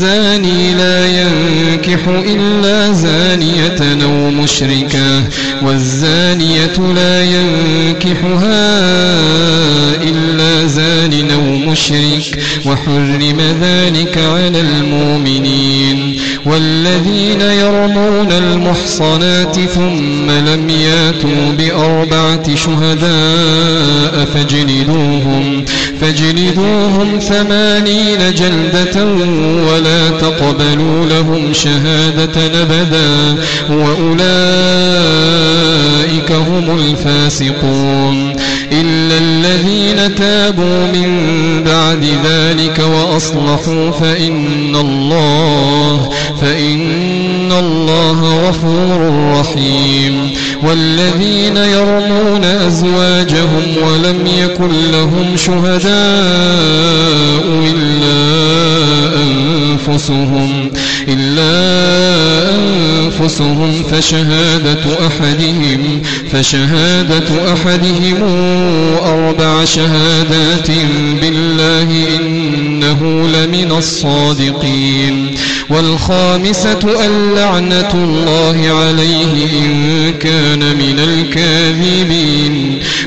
الزاني لا ينكح إلا زانية أو مشركة والزانية لا ينكحها إلا زان أو مشرك وحرم ذلك والذين يرمون المحصنات ثم لم ياتوا بأربعة شهداء فاجلدوهم فاجلدوهم ثمانين جلدة ولا تقبلوا لهم شهادة أبدا وأولئك هم الفاسقون. الذين تابوا من بعد ذلك وأصلحوا فإن الله فإن الله غفور رحيم. والذين يرمون أزواجهم ولم يكن لهم شهداء إلا أنفسهم إلا أنفسهم فشهادة أحدهم فشهادة أحدهم أربع شهادات بالله إنه لمن الصادقين والخامسة اللعنة الله عليه إن كان من الكاذبين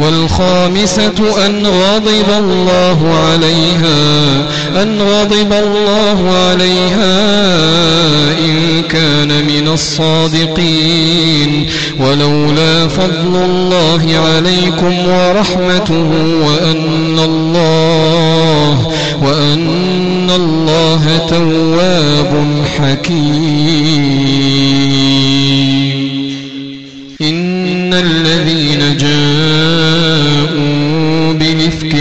والخامسة أن غضب الله عليها أن غضب الله عليها إن كان من الصادقين. ولولا فضل الله عليكم ورحمته وأن الله وأن الله تواب حكيم. إن الذين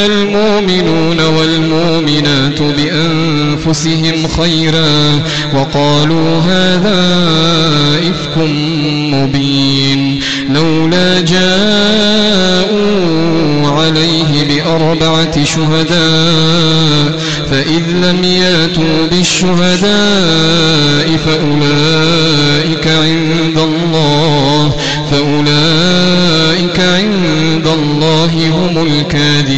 المؤمنون والمؤمنات بأنفسهم خيرا وقالوا هذا إفك مبين لولا جاءوا عليه بأربعة شهداء فإذ لم ياتوا بالشهداء فأولئك عند الله فأولئك عند الله هم الكاذبون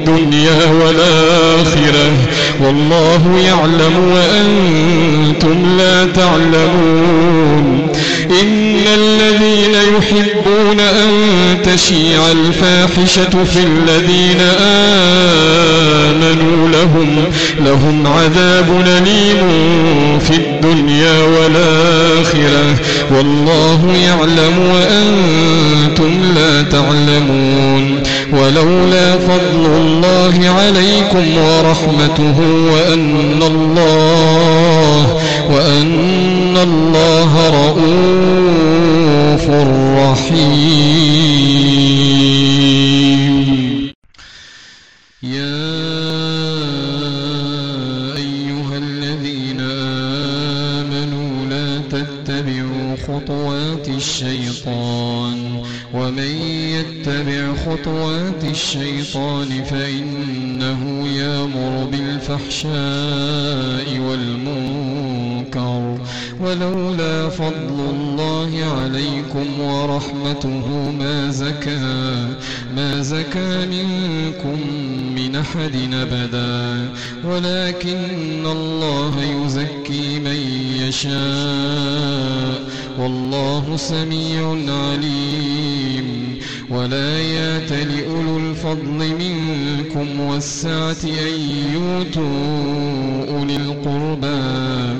الدنيا والآخرة. والله يعلم وأنتم لا تعلمون. إن الذين يحبون أن تشيع الفاحشة في الذين آمنوا لهم لهم عذاب أليم في الدنيا والآخرة. والله يعلم وأنتم لا تعلمون. ولولا فضل الله عليكم ورحمته وأن الله وأن الله رؤوف رحيم. خطوات الشيطان ومن يتبع خطوات الشيطان فإنه يامر بالفحشاء والمنكر ولولا فضل الله عليكم ورحمته ما زكى ما زكى منكم من أحد أبدا ولكن الله يزكي من يشاء والله سميع عليم. ولا يات لأولو الفضل منكم والسعة أن يؤتوا أولي القربى.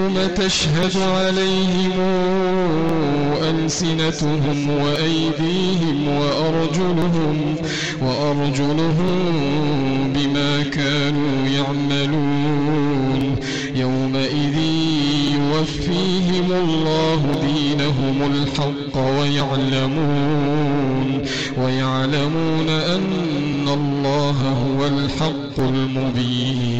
يوم تشهد عليهم ألسنتهم وأيديهم وأرجلهم وأرجلهم بما كانوا يعملون يومئذ يوفيهم الله دينهم الحق ويعلمون ويعلمون أن الله هو الحق المبين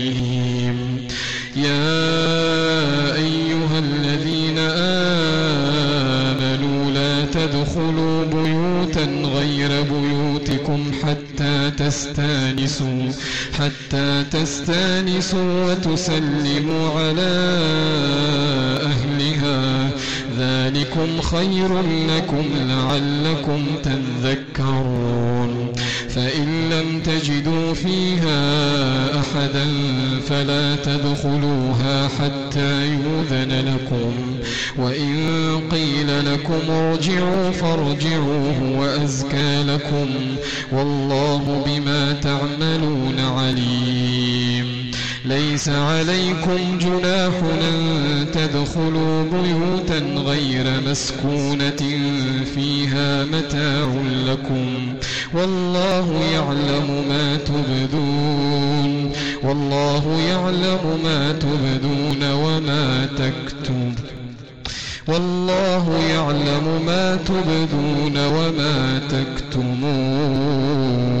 تستانسوا حتى تستانسوا وتسلموا على أهلها. ذلكم خير لكم لعلكم تذكرون. فإن لم تجدوا فيها أحدا فلا تدخلوها حتى يؤذن لكم. وإن قيل لكم ارجعوا فارجعوا هو أزكى لكم. ليس عليكم جناح أن تدخلوا بيوتا غير مسكونة فيها متاع لكم والله يعلم ما تبدون والله يعلم ما تبدون وما تكتب والله يعلم ما تبدون وما تكتمون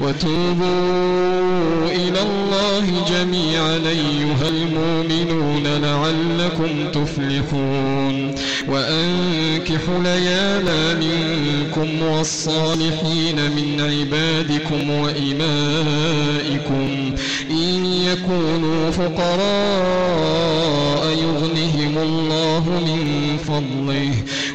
وتوبوا إلى الله جميعا أيها المؤمنون لعلكم تفلحون. وأنكحوا ليالا منكم والصالحين من عبادكم وإمائكم. إن يكونوا فقراء يغنهم الله من فضله.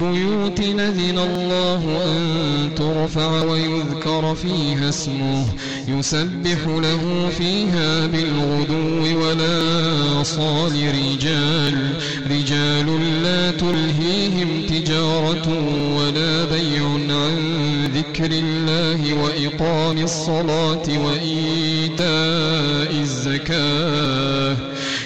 بيوت نذن الله أن ترفع ويذكر فيها اسمه يسبح له فيها بالغدو ولا صال رجال رجال لا تلهيهم تجارة ولا بيع عن ذكر الله وإقام الصلاة وإيتاء الزكاة.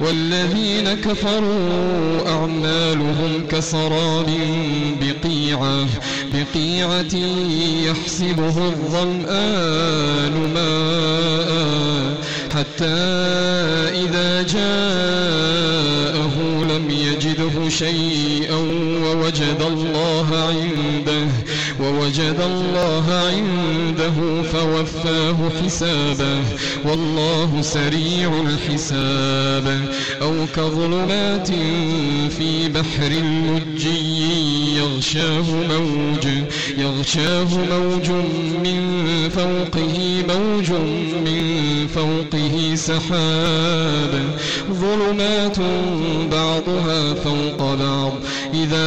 والذين كفروا أعمالهم كسراب بقيعة بقيعة يحسبه الظمآن ماء حتى إذا جاءه لم يجده شيئا ووجد الله عنده. ووجد الله عنده فوفاه حسابه والله سريع الحساب أو كظلمات في بحر لجي يغشاه موج يغشاه موج من فوقه موج من فوقه سحاب ظلمات بعضها فوق بعض إذا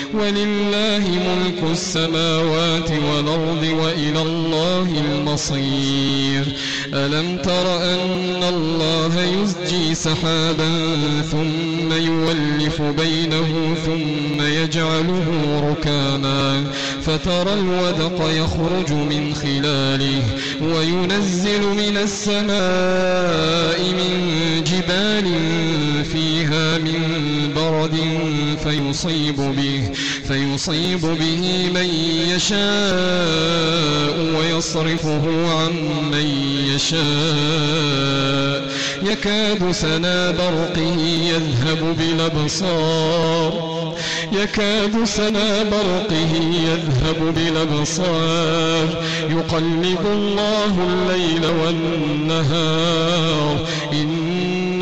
ولله ملك السماوات والأرض وإلى الله المصير. ألم تر أن الله يزجي سحابا ثم يولف بينه ثم يجعله ركاما فترى الودق يخرج من خلاله وينزل من السماء من جبال فيها من برد فيصيب به فيصيب به من يشاء ويصرفه عن من يشاء. يكاد سنا برقه يذهب بالأبصار يكاد سنا برقه يذهب بالأبصار. يقلب الله الليل والنهار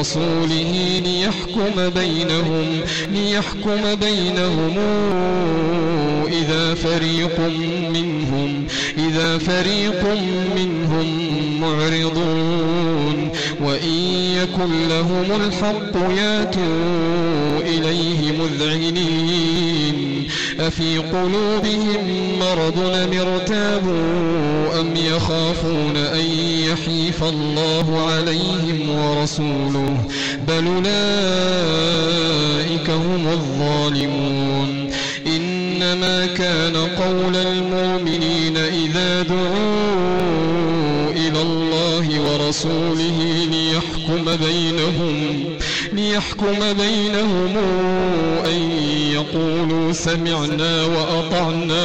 ورسوله ليحكم بينهم ليحكم بينهم إذا فريق منهم إذا فريق منهم معرضون. وإن يكن لهم الحق ياتوا إليه مذعنين. أفي قلوبهم مرض أم ارتابوا أم يخافون أن يحيف الله عليهم ورسوله بل أولئك هم الظالمون إنما كان قول المؤمنين إذا دعوا إلى الله ورسوله ليحكم بينهم ليحكم بينهم أن يقولوا سمعنا وأطعنا.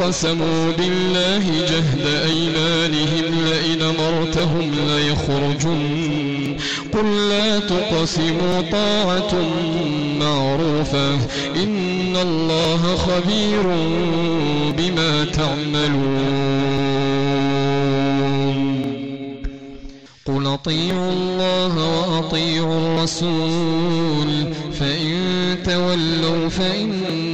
وأقسموا بالله جهد أيمانهم لئن مرتهم ليخرجن. قل لا تقسموا طاعة معروفة. إن الله خبير بما تعملون. قل أطيعوا الله وأطيعوا الرسول. فإن تولوا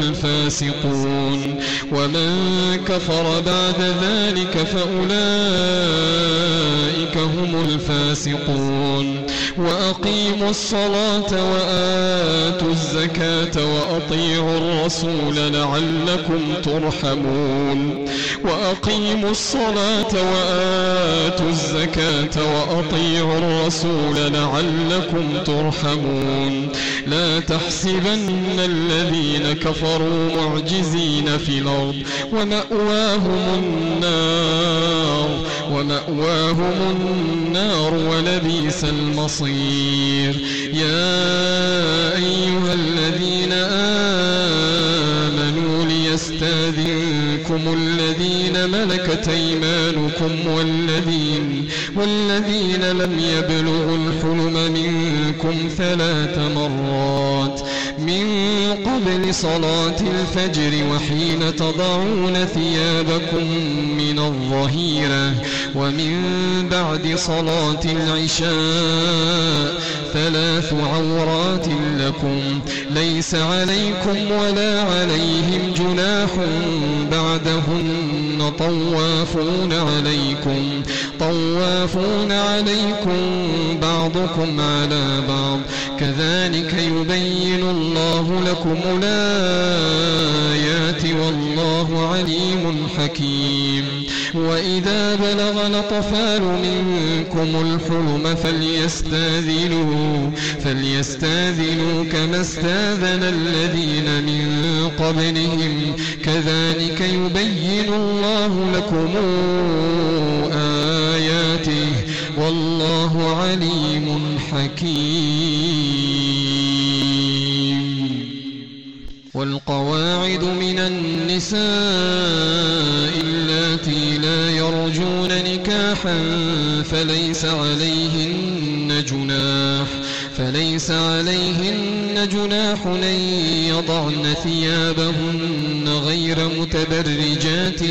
الفاسقون. ومن كفر بعد ذلك فأولئك هم الفاسقون. وأقيموا الصلاة وآتوا الزكاة وأطيعوا الرسول لعلكم ترحمون. وأقيموا الصلاة وآتوا الزكاة وأطيعوا الرسول لعلكم ترحمون. لا تحسبن الذين كفروا معجزين في الأرض. ومأواهم النار. ومأواهم النار ولبيس المصير. يا أيها الذين آمنوا ليستاذنكم الذين ملكت أيمانكم والذين والذين لم يبلغوا الحلم منكم ثلاث مرات. من قبل صلاة الفجر وحين تضعون ثيابكم من الظهيرة ومن بعد صلاة العشاء ثلاث عورات لكم. ليس عليكم ولا عليهم جناح بعدهن طوافون عليكم. طوافون عليكم بعضكم على بعض. كذلك يبين الله لكم الآيات والله عليم حكيم. وإذا بلغ الأطفال منكم الحلم فليستاذنوا فليستاذنوا كما استاذن الذين من قبلهم. كذلك يبين الله لكم آياته والله عليم حكيم. والقواعد من النساء اللاتي لا يرجون نكاحا فليس عليهن جناح فليس عليهن جناح أن يضعن ثيابهن غير متبرجات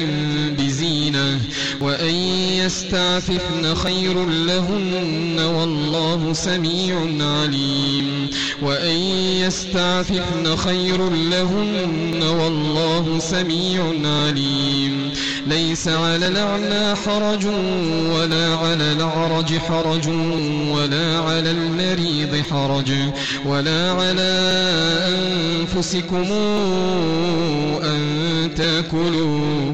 بزينة سبيله وأن يستعففن خير لهن والله سميع عليم وأن يستعففن خير لهن والله سميع عليم ليس على الأعمى حرج ولا على الأعرج حرج ولا على المريض حرج ولا على أنفسكم أن تأكلوا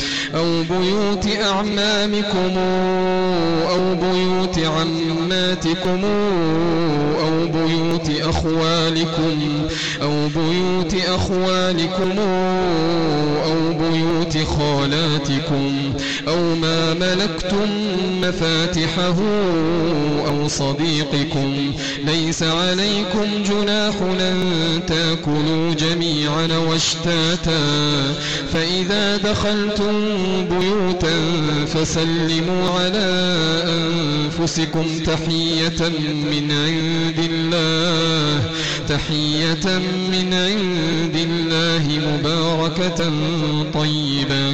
أو بيوت أعمامكم أو بيوت عماتكم أو بيوت أخوالكم أو بيوت أخوالكم أو بيوت خالاتكم أو ما ملكتم مفاتحه أو صديقكم. ليس عليكم جناح أن تأكلوا جميعا واشتاتا. فإذا دخلتم بيوتا فسلموا على أنفسكم تحية من عند الله. تحية من عند الله مباركة طيبة.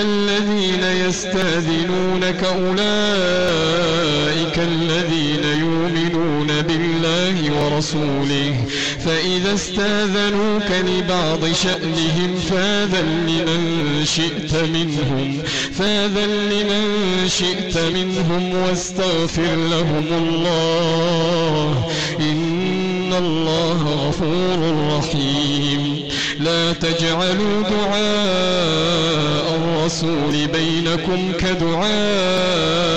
الذين يستاذنونك أولئك الذين يؤمنون بالله ورسوله. فإذا استاذنوك لبعض شأنهم فاذن لمن شئت منهم. فاذن لمن شئت منهم واستغفر لهم الله. إن الله غفور رحيم. لا تجعلوا دعاء الرسول بينكم كدعاء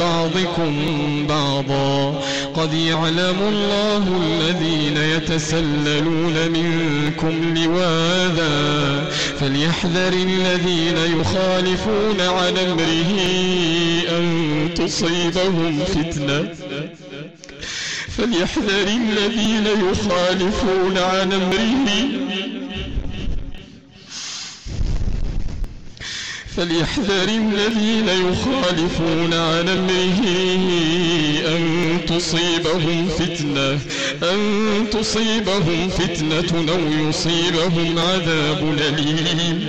بعضكم بعضا. قد يعلم الله الذين يتسللون منكم لواذا. فليحذر الذين يخالفون عن أمره أن تصيبهم فتنة. فليحذر الذين يخالفون عن أمره فليحذر الذين يخالفون عن أمره أن تصيبهم فتنة أن تصيبهم فتنة أو يصيبهم عذاب أليم.